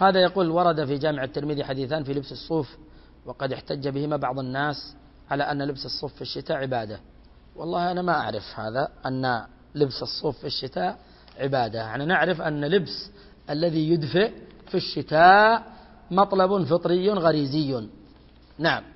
هذا يقول ورد في جامع الترمذي حديثان في لبس الصوف وقد احتج بهما بعض الناس على أن لبس الصوف في الشتاء عبادة. والله أنا ما أعرف هذا أن لبس الصوف في الشتاء عبادة. يعني نعرف أن لبس الذي يدفئ في الشتاء مطلب فطري غريزي. نعم.